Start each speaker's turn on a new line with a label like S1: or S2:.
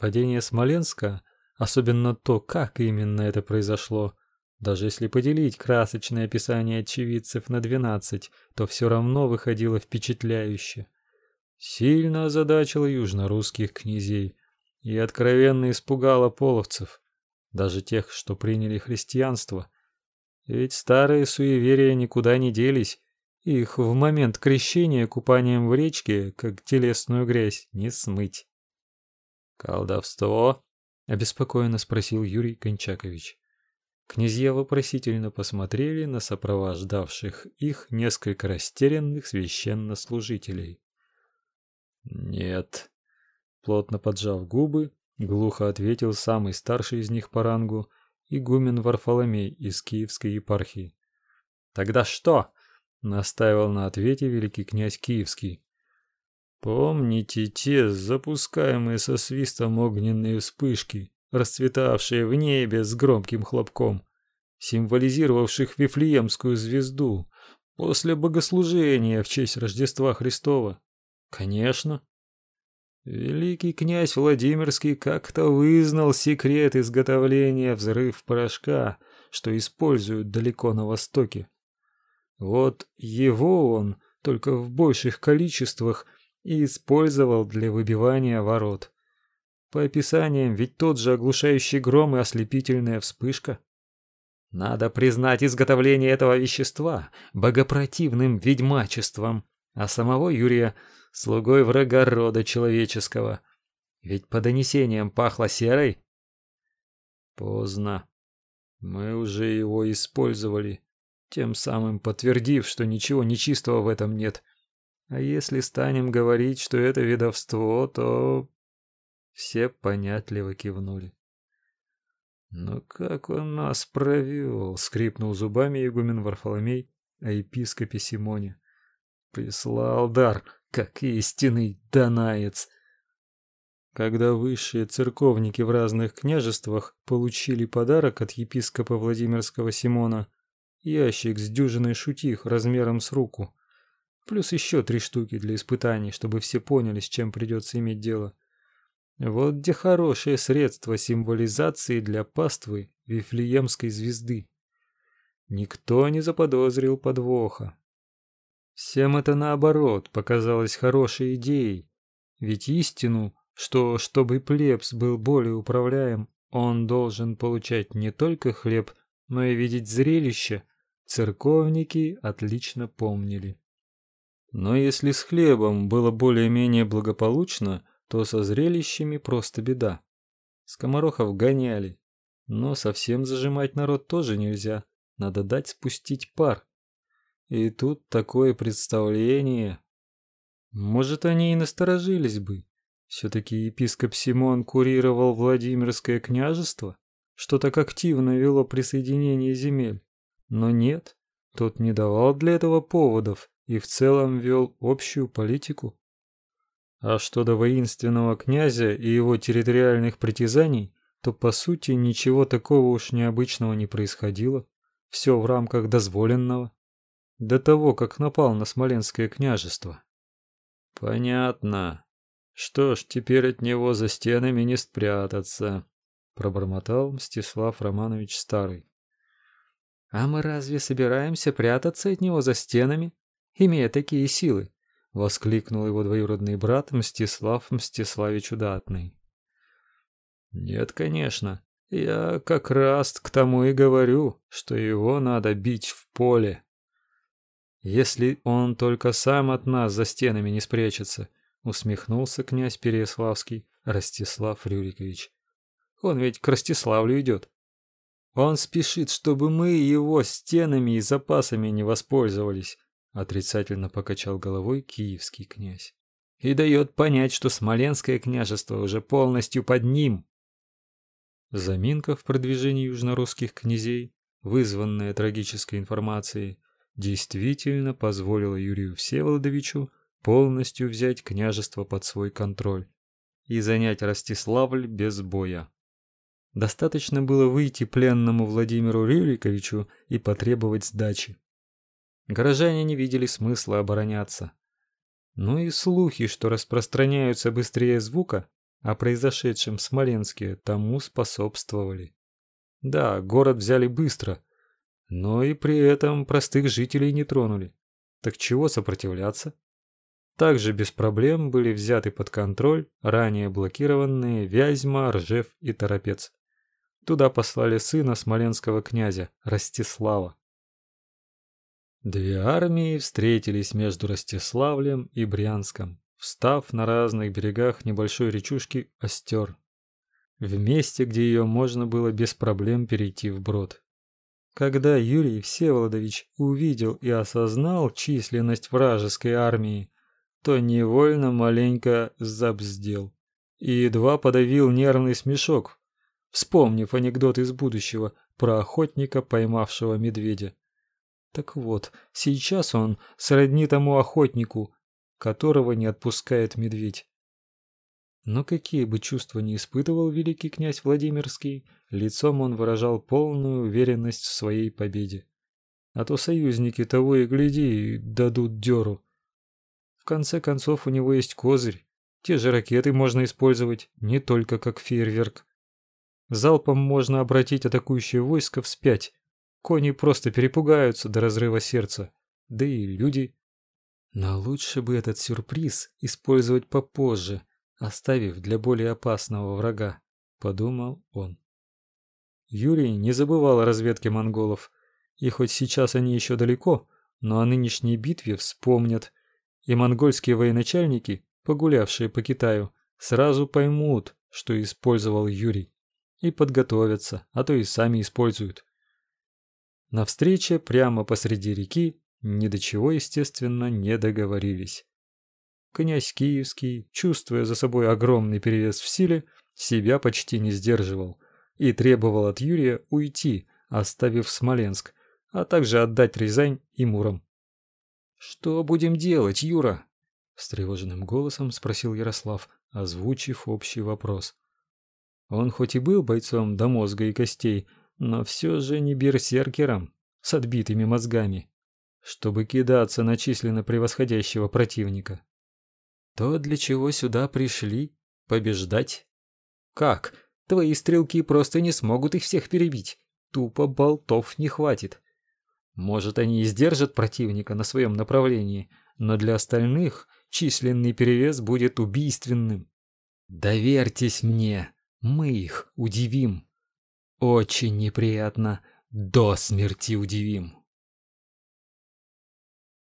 S1: Падение Смоленска, особенно то, как именно это произошло, даже если поделить красочное описание очевидцев на 12, то все равно выходило впечатляюще. Сильно озадачило южно-русских князей и откровенно испугало половцев, даже тех, что приняли христианство. Ведь старые суеверия никуда не делись, их в момент крещения купанием в речке, как телесную грязь, не смыть. «Колдовство?» — обеспокоенно спросил Юрий Кончакович. Князья вопросительно посмотрели на сопровождавших их несколько растерянных священнослужителей. «Нет», — плотно поджав губы, глухо ответил самый старший из них по рангу, игумен Варфоломей из Киевской епархии. «Тогда что?» — настаивал на ответе великий князь Киевский. Помните те запускаемые со свистом огненные вспышки, расцветавшие в небе с громким хлопком, символизировавших Вифлеемскую звезду после богослужения в честь Рождества Христова? Конечно. Великий князь Владимирский как-то вызнал секрет изготовления взрыв порошка, что используют далеко на востоке. Вот его он только в больших количествах и использовал для выбивания ворот. По описаниям, ведь тот же оглушающий гром и ослепительная вспышка. Надо признать изготовление этого вещества богопротивным ведьмачеством, а самого Юрия слугой врага рода человеческого. Ведь по донесениям пахло серой. Поздно. Мы уже его использовали, тем самым подтвердив, что ничего нечистого в этом нет. А если станем говорить, что это ведовство, то все понятливо кивнули. «Ну как он нас провел!» — скрипнул зубами игумен Варфоломей о епископе Симоне. «Прислал дар, как истинный донаец!» Когда высшие церковники в разных княжествах получили подарок от епископа Владимирского Симона, ящик с дюжиной шутих размером с руку, Плюс еще три штуки для испытаний, чтобы все поняли, с чем придется иметь дело. Вот где хорошее средство символизации для паствы Вифлеемской звезды. Никто не заподозрил подвоха. Всем это наоборот показалось хорошей идеей. Ведь истину, что чтобы плебс был более управляем, он должен получать не только хлеб, но и видеть зрелище, церковники отлично помнили. Но если с хлебом было более-менее благополучно, то со зрелищами просто беда. Скоморохов гоняли, но совсем зажимать народ тоже нельзя, надо дать спустить пар. И тут такое представление. Может, они и насторожились бы. Все-таки епископ Симон курировал Владимирское княжество, что так активно вело присоединение земель. Но нет, тот не давал для этого поводов и в целом вел общую политику. А что до воинственного князя и его территориальных притязаний, то по сути ничего такого уж необычного не происходило. Все в рамках дозволенного. До того, как напал на Смоленское княжество. Понятно. Что ж, теперь от него за стенами не спрятаться, пробормотал Мстислав Романович старый. А мы разве собираемся прятаться от него за стенами? Имея такие силы, воскликнул его двоюродный брат Мстислав Мстиславич Удатный. Нет, конечно. Я как раз к тому и говорю, что его надо бить в поле. Если он только сам от нас за стенами не спрячется, усмехнулся князь Переяславский Ростислав Рюрикович. Он ведь к Ростиславлю идет. Он спешит, чтобы мы его стенами и запасами не воспользовались, отрицательно покачал головой киевский князь. И дает понять, что Смоленское княжество уже полностью под ним. Заминка в продвижении южнорусских князей, вызванная трагической информацией, действительно позволила Юрию Всеволодовичу полностью взять княжество под свой контроль и занять Ростиславль без боя. Достаточно было выйти пленному Владимиру Рюриковичу и потребовать сдачи. Горожане не видели смысла обороняться. Ну и слухи, что распространяются быстрее звука, о произошедшем в Смоленске тому способствовали. Да, город взяли быстро, но и при этом простых жителей не тронули. Так чего сопротивляться? Также без проблем были взяты под контроль ранее блокированные Вязьма, Ржев и Торопец. Туда послали сына смоленского князя Ростислава. Две армии встретились между Ростиславлем и Брянском, встав на разных берегах небольшой речушки Остер, в месте, где ее можно было без проблем перейти вброд. Когда Юрий Всеволодович увидел и осознал численность вражеской армии, то невольно маленько забздел и едва подавил нервный смешок, вспомнив анекдот из будущего про охотника, поймавшего медведя. Так вот, сейчас он сродни тому охотнику, которого не отпускает медведь. Но какие бы чувства ни испытывал великий князь Владимирский, лицом он выражал полную уверенность в своей победе. А то союзники того и гляди дадут дёру. В конце концов, у него есть козырь. Те же ракеты можно использовать не только как фейерверк. Залпом можно обратить атакующее войско вспять. Кони просто перепугаются до разрыва сердца. Да и люди. Но лучше бы этот сюрприз использовать попозже, оставив для более опасного врага, подумал он. Юрий не забывал о разведке монголов, и хоть сейчас они еще далеко, но о нынешней битве вспомнят и монгольские военачальники, погулявшие по Китаю, сразу поймут, что использовал Юрий, и подготовятся, а то и сами используют. На встрече прямо посреди реки ни до чего, естественно, не договорились. Князь Киевский, чувствуя за собой огромный перевес в силе, себя почти не сдерживал и требовал от Юрия уйти, оставив Смоленск, а также отдать Рязань и Муром. Что будем делать, Юра? встревоженным голосом спросил Ярослав, озвучив общий вопрос. Он хоть и был бойцом до мозга и костей, но все же не берсеркером с отбитыми мозгами, чтобы кидаться на численно превосходящего противника. То, для чего сюда пришли, побеждать. Как? Твои стрелки просто не смогут их всех перебить. Тупо болтов не хватит. Может, они и сдержат противника на своем направлении, но для остальных численный перевес будет убийственным. Доверьтесь мне, мы их удивим. Очень неприятно, до смерти удивим.